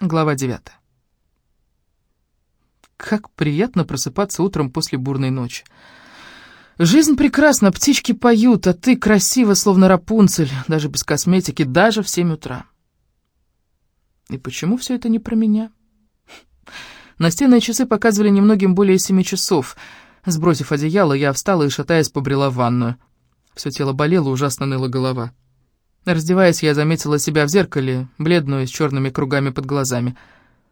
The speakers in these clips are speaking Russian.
Глава 9. Как приятно просыпаться утром после бурной ночи. Жизнь прекрасна, птички поют, а ты красива, словно Рапунцель, даже без косметики, даже в 7 утра. И почему все это не про меня? Настенные часы показывали немногим более семи часов. Сбросив одеяло, я встала и, шатаясь, побрела в ванную. Все тело болело, ужасно ныла голова. Раздеваясь, я заметила себя в зеркале, бледную, с черными кругами под глазами.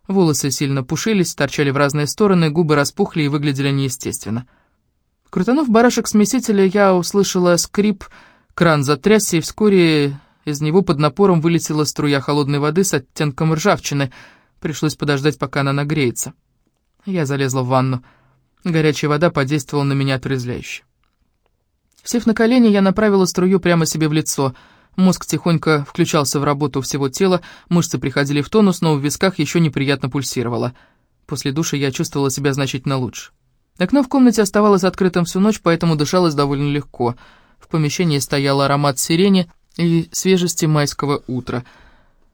Волосы сильно пушились, торчали в разные стороны, губы распухли и выглядели неестественно. Крутанув барашек смесителя, я услышала скрип, кран затрясся, и вскоре из него под напором вылетела струя холодной воды с оттенком ржавчины. Пришлось подождать, пока она нагреется. Я залезла в ванну. Горячая вода подействовала на меня отрезвляюще. Сев на колени, я направила струю прямо себе в лицо — Мозг тихонько включался в работу всего тела, мышцы приходили в тонус, но в висках еще неприятно пульсировало. После душа я чувствовала себя значительно лучше. Окно в комнате оставалось открытым всю ночь, поэтому дышалось довольно легко. В помещении стоял аромат сирени и свежести майского утра.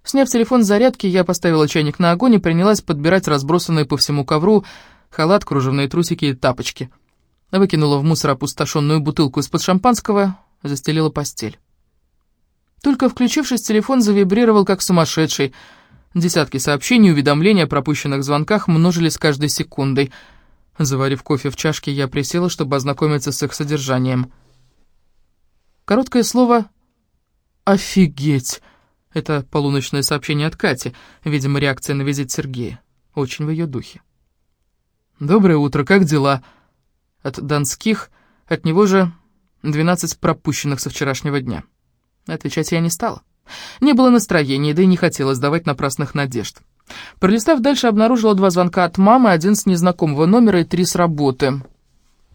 Сняв телефон с зарядки, я поставила чайник на огонь и принялась подбирать разбросанные по всему ковру халат, кружевные трусики и тапочки. Выкинула в мусор опустошенную бутылку из-под шампанского, застелила постель. Только включившись, телефон завибрировал как сумасшедший. Десятки сообщений уведомлений о пропущенных звонках множились каждой секундой. Заварив кофе в чашке, я присела, чтобы ознакомиться с их содержанием. Короткое слово «Офигеть!» Это полуночное сообщение от Кати, видимо, реакция на визит Сергея. Очень в ее духе. «Доброе утро, как дела?» От Донских, от него же 12 пропущенных со вчерашнего дня. Отвечать я не стала. Не было настроения, да и не хотелось давать напрасных надежд. Пролистав дальше, обнаружила два звонка от мамы, один с незнакомого номера и три с работы.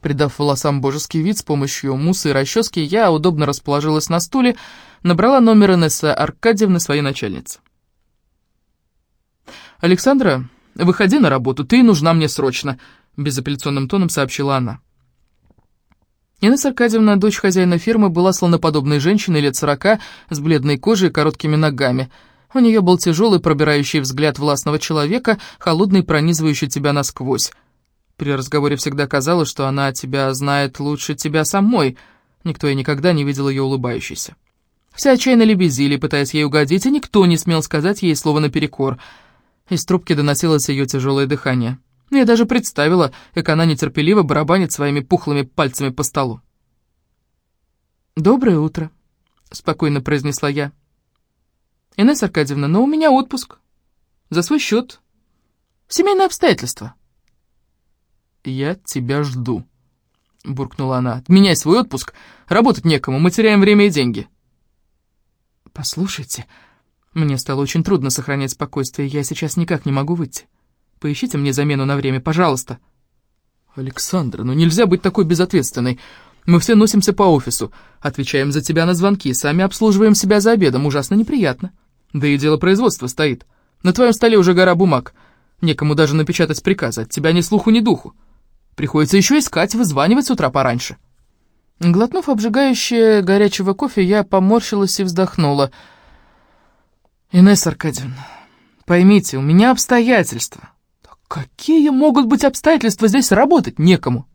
Придав волосам божеский вид с помощью мусы и расчески, я удобно расположилась на стуле, набрала номер Инессы Аркадьевны, своей начальницы. «Александра, выходи на работу, ты нужна мне срочно», — безапелляционным тоном сообщила она. Инесса Аркадьевна, дочь хозяина фирмы, была слоноподобной женщиной лет сорока, с бледной кожей и короткими ногами. У нее был тяжелый, пробирающий взгляд властного человека, холодный, пронизывающий тебя насквозь. При разговоре всегда казалось, что она тебя знает лучше тебя самой. Никто и никогда не видел ее улыбающейся. Все отчаянно лебезили, пытаясь ей угодить, и никто не смел сказать ей слово наперекор. Из трубки доносилось ее тяжелое дыхание. Я даже представила, как она нетерпеливо барабанит своими пухлыми пальцами по столу. «Доброе утро», — спокойно произнесла я. «Инесса Аркадьевна, но у меня отпуск. За свой счет. Семейные обстоятельства». «Я тебя жду», — буркнула она. «Отменяй свой отпуск. Работать некому, мы теряем время и деньги». «Послушайте, мне стало очень трудно сохранять спокойствие, я сейчас никак не могу выйти. Поищите мне замену на время, пожалуйста». «Александра, ну нельзя быть такой безответственной. Мы все носимся по офису, отвечаем за тебя на звонки, сами обслуживаем себя за обедом, ужасно неприятно. Да и дело производства стоит. На твоем столе уже гора бумаг. Некому даже напечатать приказы, от тебя ни слуху, ни духу. Приходится еще искать, вызванивать с утра пораньше». Глотнув обжигающее горячего кофе, я поморщилась и вздохнула. «Инесса Аркадьевна, поймите, у меня обстоятельства. Какие могут быть обстоятельства здесь работать некому?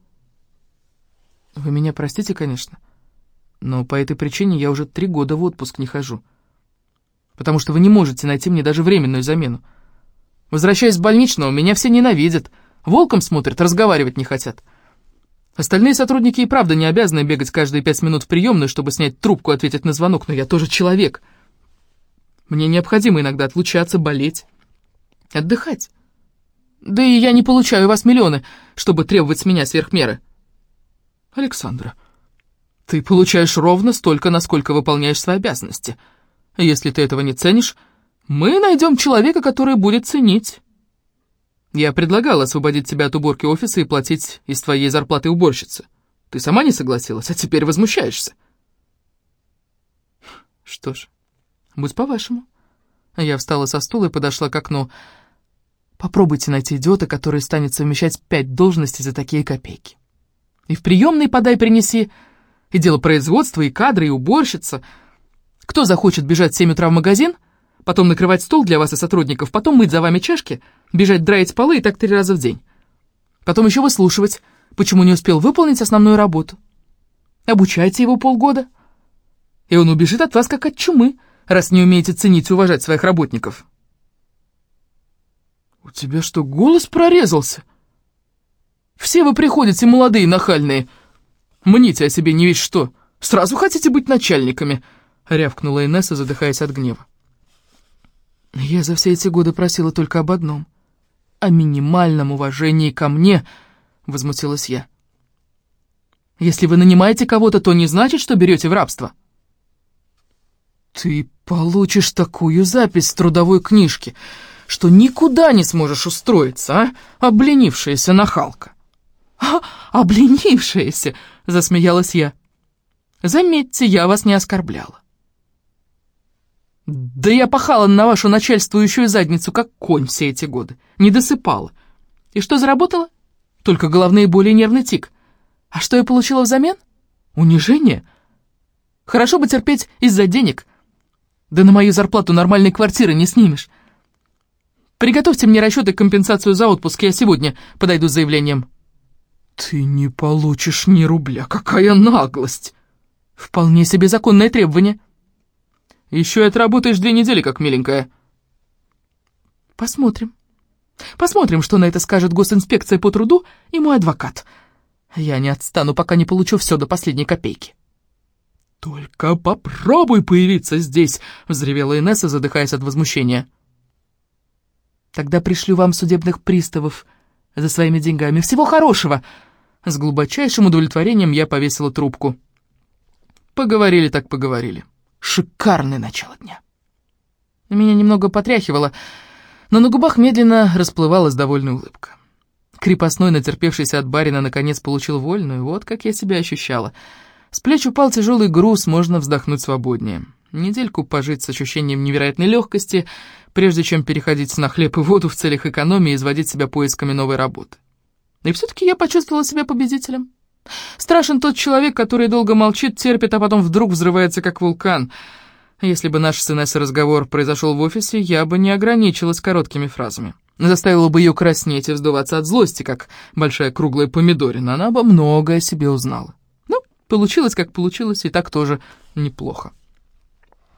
Вы меня простите, конечно, но по этой причине я уже три года в отпуск не хожу. Потому что вы не можете найти мне даже временную замену. Возвращаясь с больничного, меня все ненавидят, волком смотрят, разговаривать не хотят. Остальные сотрудники и правда не обязаны бегать каждые пять минут в приемную, чтобы снять трубку ответить на звонок, но я тоже человек. Мне необходимо иногда отлучаться, болеть, отдыхать. Да и я не получаю у вас миллионы, чтобы требовать с меня сверх меры. Александра, ты получаешь ровно столько, насколько выполняешь свои обязанности. Если ты этого не ценишь, мы найдем человека, который будет ценить. Я предлагал освободить тебя от уборки офиса и платить из твоей зарплаты уборщице. Ты сама не согласилась, а теперь возмущаешься. Что ж, будь по-вашему. Я встала со стула и подошла к окну. Попробуйте найти идиота, который станет совмещать пять должностей за такие копейки. И в приемной подай принеси, и дело производства, и кадры, и уборщица. Кто захочет бежать в 7 утра в магазин, потом накрывать стол для вас и сотрудников, потом мыть за вами чашки, бежать драить полы и так три раза в день. Потом еще выслушивать, почему не успел выполнить основную работу. Обучайте его полгода, и он убежит от вас как от чумы, раз не умеете ценить и уважать своих работников. «У тебя что, голос прорезался? Все вы приходите молодые, нахальные. Мните о себе не весь что. Сразу хотите быть начальниками?» — рявкнула Инесса, задыхаясь от гнева. «Я за все эти годы просила только об одном — о минимальном уважении ко мне», — возмутилась я. «Если вы нанимаете кого-то, то не значит, что берете в рабство». «Ты получишь такую запись в трудовой книжке, что никуда не сможешь устроиться, а? Обленившаяся нахалка!» «А, обленившаяся!» — засмеялась я. «Заметьте, я вас не оскорбляла». «Да я пахала на вашу начальствующую задницу, как конь все эти годы. Не досыпала. И что заработала? Только головные боли и нервный тик. А что я получила взамен? Унижение? Хорошо бы терпеть из-за денег. Да на мою зарплату нормальной квартиры не снимешь. Приготовьте мне расчеты компенсацию за отпуск, я сегодня подойду с заявлением». «Ты не получишь ни рубля, какая наглость!» «Вполне себе законное требование». «Еще и отработаешь две недели, как миленькая». «Посмотрим. Посмотрим, что на это скажет госинспекция по труду и мой адвокат. Я не отстану, пока не получу все до последней копейки». «Только попробуй появиться здесь!» — взревела Инесса, задыхаясь от возмущения. «Тогда пришлю вам судебных приставов за своими деньгами. Всего хорошего!» С глубочайшим удовлетворением я повесила трубку. Поговорили так поговорили. Шикарное начало дня. Меня немного потряхивало, но на губах медленно расплывалась довольная улыбка. Крепостной, натерпевшийся от барина, наконец получил вольную, вот как я себя ощущала. С плеч упал тяжелый груз, можно вздохнуть свободнее. Недельку пожить с ощущением невероятной легкости, прежде чем переходить на хлеб и воду в целях экономии и изводить себя поисками новой работы. И все-таки я почувствовала себя победителем. Страшен тот человек, который долго молчит, терпит, а потом вдруг взрывается, как вулкан. Если бы наш с Инессой разговор произошел в офисе, я бы не ограничилась короткими фразами. Заставила бы ее краснеть и вздуваться от злости, как большая круглая помидорина. Она бы многое о себе узнала. Ну, получилось, как получилось, и так тоже неплохо.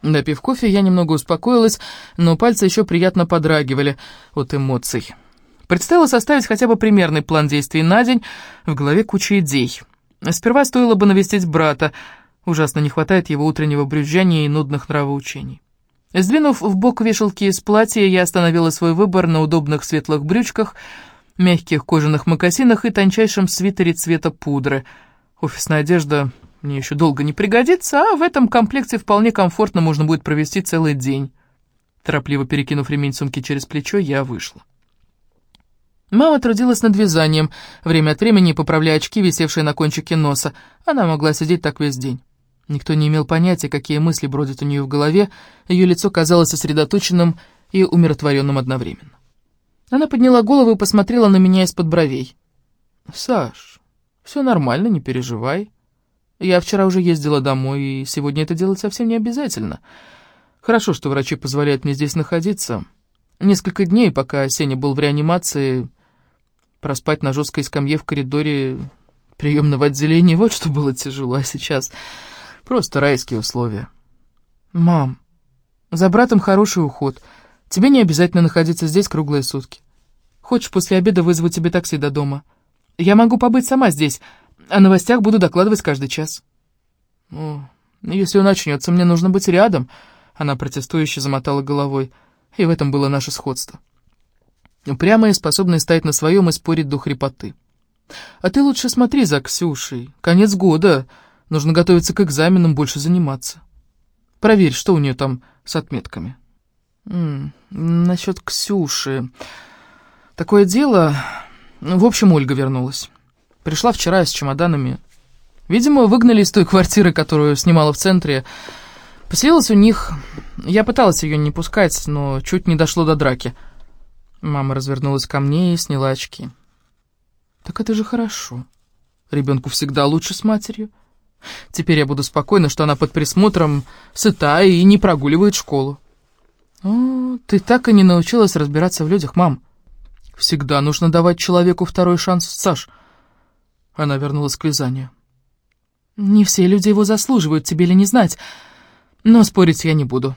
Допив кофе, я немного успокоилась, но пальцы еще приятно подрагивали от эмоций. Представила составить хотя бы примерный план действий на день, в голове куча идей. Сперва стоило бы навестить брата, ужасно не хватает его утреннего брюзжания и нудных нравоучений. Сдвинув в бок вешалки из платья, я остановила свой выбор на удобных светлых брючках, мягких кожаных мокасинах и тончайшем свитере цвета пудры. Офисная одежда мне еще долго не пригодится, а в этом комплекте вполне комфортно можно будет провести целый день. Торопливо перекинув ремень сумки через плечо, я вышла. Мама трудилась над вязанием, время от времени поправляя очки, висевшие на кончике носа. Она могла сидеть так весь день. Никто не имел понятия, какие мысли бродят у нее в голове, ее лицо казалось сосредоточенным и умиротворенным одновременно. Она подняла голову и посмотрела на меня из-под бровей. «Саш, все нормально, не переживай. Я вчера уже ездила домой, и сегодня это делать совсем не обязательно. Хорошо, что врачи позволяют мне здесь находиться. Несколько дней, пока Сеня был в реанимации, Проспать на жесткой скамье в коридоре приемного отделения, вот что было тяжело, а сейчас просто райские условия. «Мам, за братом хороший уход. Тебе не обязательно находиться здесь круглые сутки. Хочешь, после обеда вызову тебе такси до дома? Я могу побыть сама здесь, о новостях буду докладывать каждый час». «О, если он начнется, мне нужно быть рядом», — она протестующе замотала головой, и в этом было наше сходство. Упрямые, способные стоять на своем и спорить до хрипоты. А ты лучше смотри за Ксюшей. Конец года. Нужно готовиться к экзаменам, больше заниматься. Проверь, что у нее там с отметками. М -м, насчет Ксюши. Такое дело... В общем, Ольга вернулась. Пришла вчера с чемоданами. Видимо, выгнали из той квартиры, которую снимала в центре. Поселилась у них. Я пыталась ее не пускать, но чуть не дошло до драки. Мама развернулась ко мне и сняла очки. «Так это же хорошо. Ребенку всегда лучше с матерью. Теперь я буду спокойна, что она под присмотром сыта и не прогуливает школу. «О, ты так и не научилась разбираться в людях, мам. Всегда нужно давать человеку второй шанс, Саш». Она вернулась к вязанию. «Не все люди его заслуживают, тебе ли не знать, но спорить я не буду».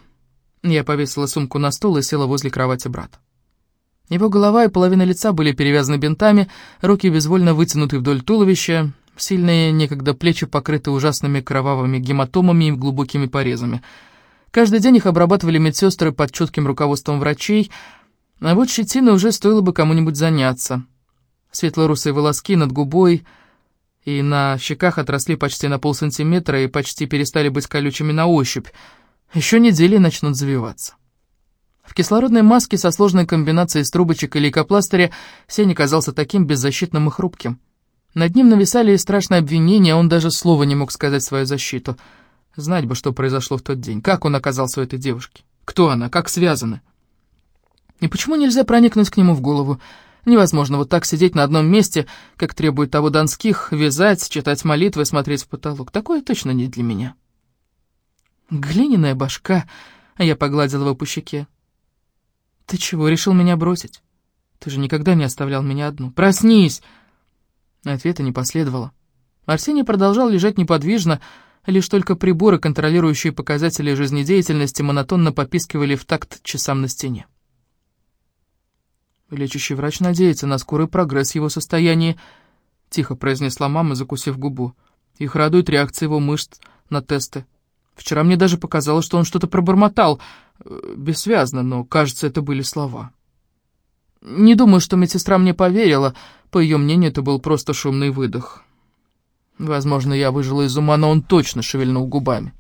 Я повесила сумку на стол и села возле кровати брата. Его голова и половина лица были перевязаны бинтами, руки безвольно вытянуты вдоль туловища, сильные некогда плечи покрыты ужасными кровавыми гематомами и глубокими порезами. Каждый день их обрабатывали медсестры под чутким руководством врачей, а вот щетина уже стоило бы кому-нибудь заняться. Светло-русые волоски над губой и на щеках отросли почти на полсантиметра и почти перестали быть колючими на ощупь. Еще недели начнут завиваться. В кислородной маске со сложной комбинацией трубочек и лейкопластыря Сеня казался таким беззащитным и хрупким. Над ним нависали страшные обвинения, он даже слова не мог сказать в свою защиту. Знать бы, что произошло в тот день, как он оказался у этой девушки, кто она, как связаны. И почему нельзя проникнуть к нему в голову? Невозможно вот так сидеть на одном месте, как требует того Донских, вязать, читать молитвы, смотреть в потолок. Такое точно не для меня. Глиняная башка, а я погладила его по щеке. «Ты чего, решил меня бросить? Ты же никогда не оставлял меня одну. Проснись!» Ответа не последовало. Арсений продолжал лежать неподвижно, лишь только приборы, контролирующие показатели жизнедеятельности, монотонно попискивали в такт часам на стене. «Лечащий врач надеется на скорый прогресс его состояния», — тихо произнесла мама, закусив губу. «Их радует реакция его мышц на тесты. Вчера мне даже показалось, что он что-то пробормотал, э, бессвязно, но, кажется, это были слова. Не думаю, что медсестра мне поверила, по ее мнению, это был просто шумный выдох. Возможно, я выжила из ума, но он точно шевельнул губами.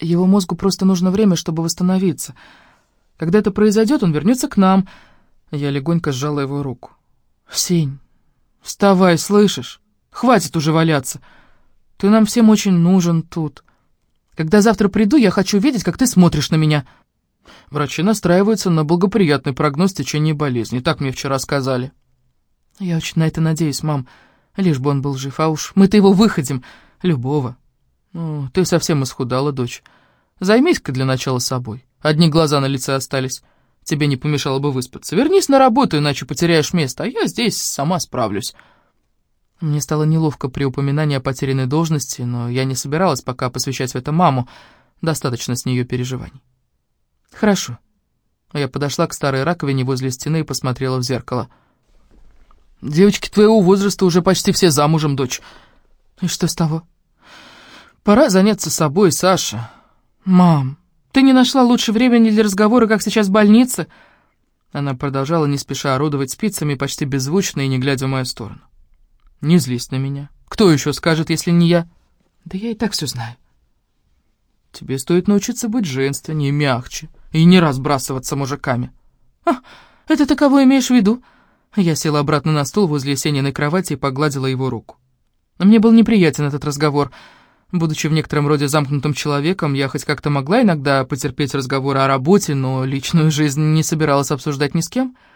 Его мозгу просто нужно время, чтобы восстановиться. Когда это произойдет, он вернется к нам. Я легонько сжала его руку. «Сень, вставай, слышишь? Хватит уже валяться!» Ты нам всем очень нужен тут. Когда завтра приду, я хочу видеть, как ты смотришь на меня». Врачи настраиваются на благоприятный прогноз течения болезни, так мне вчера сказали. «Я очень на это надеюсь, мам, лишь бы он был жив, а уж мы-то его выходим, любого». «Ну, ты совсем исхудала, дочь. Займись-ка для начала собой. Одни глаза на лице остались. Тебе не помешало бы выспаться. Вернись на работу, иначе потеряешь место, а я здесь сама справлюсь». Мне стало неловко при упоминании о потерянной должности, но я не собиралась пока посвящать в это маму. Достаточно с нее переживаний. «Хорошо». Я подошла к старой раковине возле стены и посмотрела в зеркало. «Девочки твоего возраста уже почти все замужем, дочь». «И что с того?» «Пора заняться собой, Саша». «Мам, ты не нашла лучше времени для разговора, как сейчас в больнице?» Она продолжала не спеша орудовать спицами, почти беззвучно и не глядя в мою сторону. Не злись на меня. Кто еще скажет, если не я? Да я и так все знаю. Тебе стоит научиться быть женственнее, мягче и не разбрасываться мужиками. А, это ты кого имеешь в виду? Я села обратно на стул возле Сениной кровати и погладила его руку. Мне был неприятен этот разговор. Будучи в некотором роде замкнутым человеком, я хоть как-то могла иногда потерпеть разговоры о работе, но личную жизнь не собиралась обсуждать ни с кем. —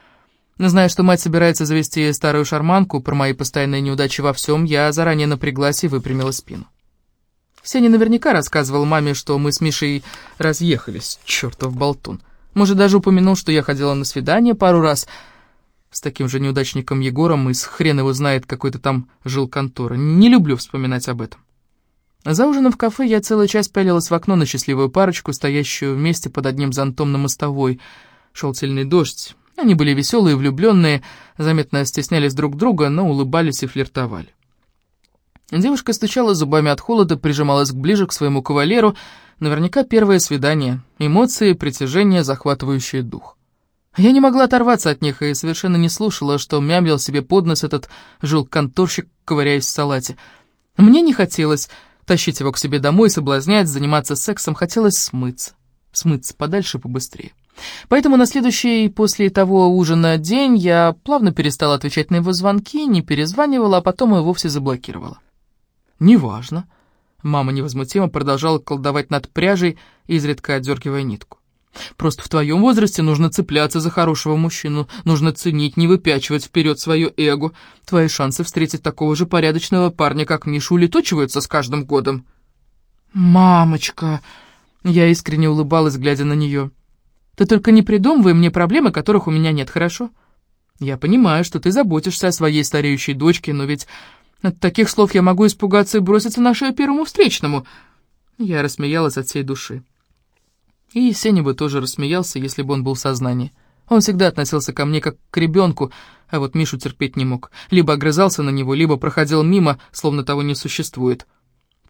Зная, что мать собирается завести старую шарманку про мои постоянные неудачи во всем, я заранее напряглась и выпрямила спину. Сеня наверняка рассказывал маме, что мы с Мишей разъехались, чертов болтун. Может, даже упомянул, что я ходила на свидание пару раз с таким же неудачником Егором из хрен его знает какой-то там жил контора. Не люблю вспоминать об этом. За ужином в кафе я целую часть пялилась в окно на счастливую парочку, стоящую вместе под одним зонтом на мостовой. Шел сильный дождь. Они были веселые влюбленные, заметно стеснялись друг друга, но улыбались и флиртовали. Девушка стучала зубами от холода, прижималась ближе к своему кавалеру. Наверняка первое свидание. Эмоции, притяжение, захватывающий дух. Я не могла оторваться от них и совершенно не слушала, что мямлил себе под нос этот жил-конторщик, ковыряясь в салате. Мне не хотелось тащить его к себе домой, соблазнять, заниматься сексом, хотелось смыться. Смыться подальше побыстрее. Поэтому на следующий после того ужина день я плавно перестала отвечать на его звонки, не перезванивала, а потом и вовсе заблокировала. «Неважно». Мама невозмутимо продолжала колдовать над пряжей, изредка отдергивая нитку. «Просто в твоем возрасте нужно цепляться за хорошего мужчину, нужно ценить, не выпячивать вперед свое эго. Твои шансы встретить такого же порядочного парня, как Миша, улетучиваются с каждым годом». «Мамочка!» Я искренне улыбалась, глядя на нее. Ты только не придумывай мне проблемы, которых у меня нет, хорошо? Я понимаю, что ты заботишься о своей стареющей дочке, но ведь от таких слов я могу испугаться и броситься на шею первому встречному». Я рассмеялась от всей души. И Сеня бы тоже рассмеялся, если бы он был в сознании. Он всегда относился ко мне как к ребенку, а вот Мишу терпеть не мог. Либо огрызался на него, либо проходил мимо, словно того не существует.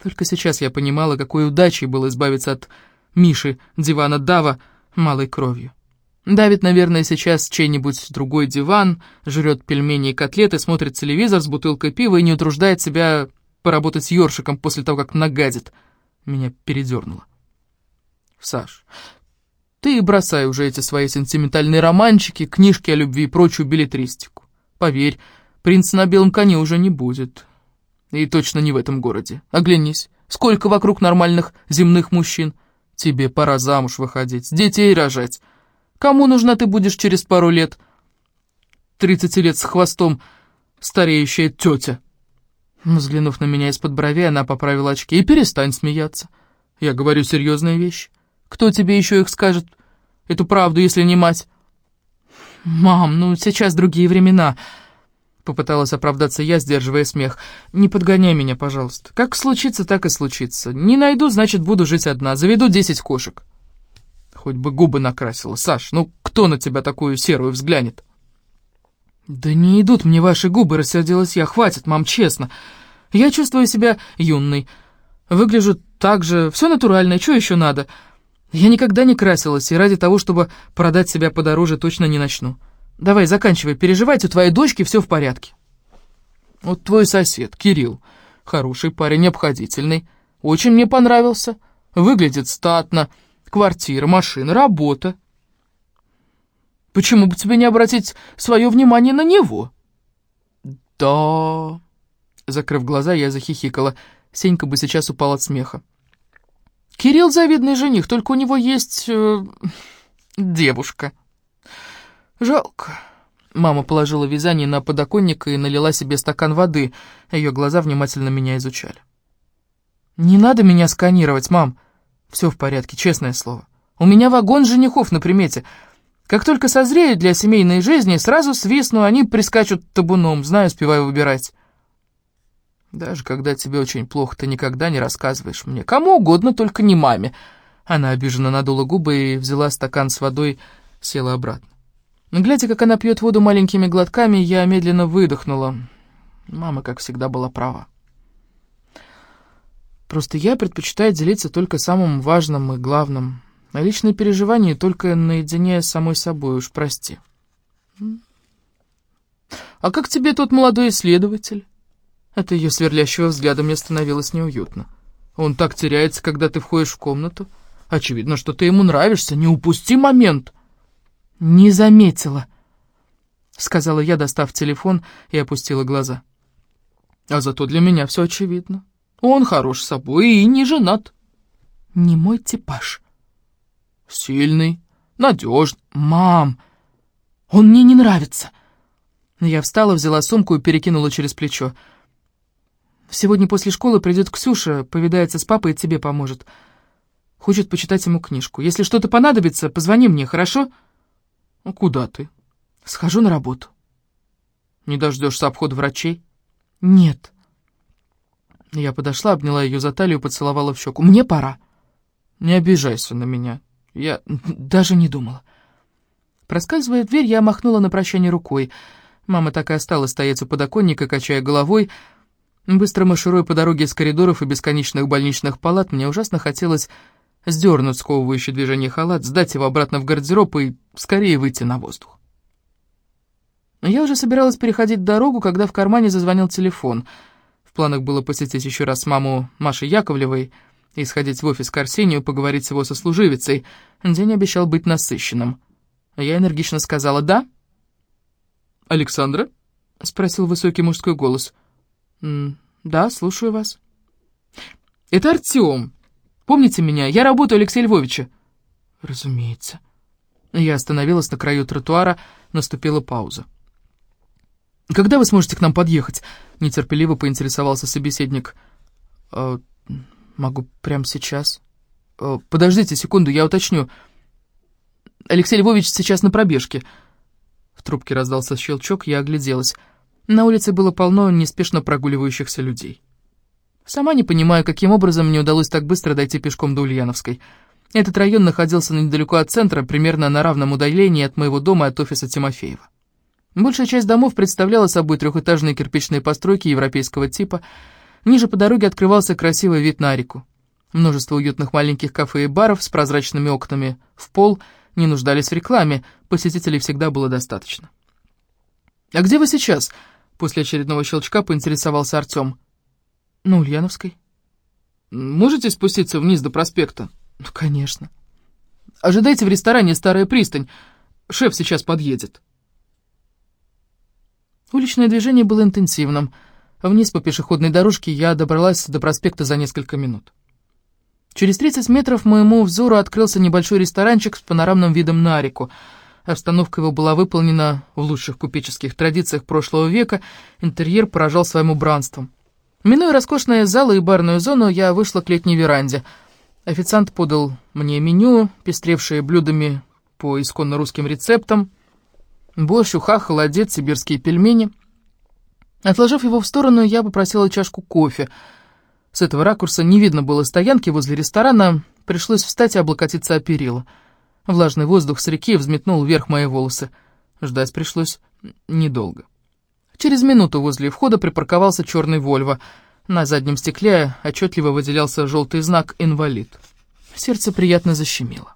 Только сейчас я понимала, какой удачей было избавиться от Миши, дивана Дава, малой кровью. Давит, наверное, сейчас чей-нибудь другой диван, жрет пельмени и котлеты, смотрит телевизор с бутылкой пива и не утруждает себя поработать ёршиком после того, как нагадит. Меня передернуло. Саш, ты бросай уже эти свои сентиментальные романчики, книжки о любви и прочую билетристику. Поверь, принца на белом коне уже не будет. И точно не в этом городе. Оглянись, сколько вокруг нормальных земных мужчин. Тебе пора замуж выходить, детей рожать. Кому нужна ты будешь через пару лет? Тридцати лет с хвостом стареющая тетя. Взглянув на меня из-под брови, она поправила очки. И перестань смеяться. Я говорю серьезные вещи. Кто тебе еще их скажет, эту правду, если не мать? Мам, ну сейчас другие времена. Попыталась оправдаться я, сдерживая смех. «Не подгоняй меня, пожалуйста. Как случится, так и случится. Не найду, значит, буду жить одна. Заведу десять кошек». Хоть бы губы накрасила. Саш, ну кто на тебя такую серую взглянет? «Да не идут мне ваши губы», — рассердилась я. «Хватит, мам, честно. Я чувствую себя юной. Выгляжу так же. Все натурально. Что еще надо?» Я никогда не красилась, и ради того, чтобы продать себя подороже, точно не начну. Давай, заканчивай переживать, у твоей дочки все в порядке. Вот твой сосед, Кирилл, хороший парень, обходительный, очень мне понравился. Выглядит статно, квартира, машина, работа. Почему бы тебе не обратить свое внимание на него? Да... Закрыв глаза, я захихикала. Сенька бы сейчас упал от смеха. Кирилл завидный жених, только у него есть... Э, девушка. Жалко. Мама положила вязание на подоконник и налила себе стакан воды. Ее глаза внимательно меня изучали. «Не надо меня сканировать, мам. Все в порядке, честное слово. У меня вагон женихов на примете. Как только созреют для семейной жизни, сразу свистну, они прискачут табуном, знаю, успеваю выбирать». Даже когда тебе очень плохо, ты никогда не рассказываешь мне. Кому угодно, только не маме. Она обиженно надула губы и взяла стакан с водой, села обратно. Глядя, как она пьет воду маленькими глотками, я медленно выдохнула. Мама, как всегда, была права. Просто я предпочитаю делиться только самым важным и главным. А личные переживания только наедине с самой собой, уж прости. «А как тебе тот молодой исследователь?» От ее сверлящего взгляда мне становилось неуютно. Он так теряется, когда ты входишь в комнату. Очевидно, что ты ему нравишься. Не упусти момент. Не заметила, сказала я, достав телефон и опустила глаза. А зато для меня все очевидно. Он хорош собой и не женат. Не мой типаж. Сильный, надежный. Мам, он мне не нравится. Я встала, взяла сумку и перекинула через плечо. Сегодня после школы придет Ксюша, повидается с папой и тебе поможет. Хочет почитать ему книжку. Если что-то понадобится, позвони мне, хорошо? Ну, куда ты? Схожу на работу. Не дождешься обхода врачей? Нет. Я подошла, обняла ее за талию, поцеловала в щеку. Мне пора. Не обижайся на меня. Я даже не думала. Проскальзывая дверь, я махнула на прощание рукой. Мама так и осталась стоять у подоконника, качая головой, Быстро маршируя по дороге из коридоров и бесконечных больничных палат, мне ужасно хотелось сдернуть сковывающий движение халат, сдать его обратно в гардероб и скорее выйти на воздух. Я уже собиралась переходить дорогу, когда в кармане зазвонил телефон. В планах было посетить еще раз маму Маши Яковлевой и сходить в офис к Арсению, поговорить с его сослуживицей. День обещал быть насыщенным. Я энергично сказала «да». «Александра?» — спросил высокий мужской голос — «Да, слушаю вас». «Это Артем. Помните меня? Я работаю Алексея Львовича». «Разумеется». Я остановилась на краю тротуара, наступила пауза. «Когда вы сможете к нам подъехать?» — нетерпеливо поинтересовался собеседник. «Э, «Могу прямо сейчас». Э, «Подождите секунду, я уточню». Алексей Львович сейчас на пробежке». В трубке раздался щелчок, я огляделась. На улице было полно неспешно прогуливающихся людей. Сама не понимаю, каким образом мне удалось так быстро дойти пешком до Ульяновской. Этот район находился недалеко от центра, примерно на равном удалении от моего дома и от офиса Тимофеева. Большая часть домов представляла собой трехэтажные кирпичные постройки европейского типа. Ниже по дороге открывался красивый вид на реку. Множество уютных маленьких кафе и баров с прозрачными окнами в пол не нуждались в рекламе, посетителей всегда было достаточно. «А где вы сейчас?» После очередного щелчка поинтересовался Артем. «На Ульяновской». «Можете спуститься вниз до проспекта?» «Ну, конечно». «Ожидайте в ресторане «Старая пристань». Шеф сейчас подъедет». Уличное движение было интенсивным. Вниз по пешеходной дорожке я добралась до проспекта за несколько минут. Через 30 метров моему взору открылся небольшой ресторанчик с панорамным видом на реку. Обстановка его была выполнена в лучших купеческих традициях прошлого века, интерьер поражал своим убранством. Минуя роскошные залы и барную зону, я вышла к летней веранде. Официант подал мне меню, пестревшее блюдами по исконно русским рецептам, борщ, уха, холодец, сибирские пельмени. Отложив его в сторону, я попросила чашку кофе. С этого ракурса не видно было стоянки возле ресторана, пришлось встать и облокотиться о перила. Влажный воздух с реки взметнул вверх мои волосы. Ждать пришлось недолго. Через минуту возле входа припарковался черный «Вольво». На заднем стекле отчетливо выделялся желтый знак «Инвалид». Сердце приятно защемило.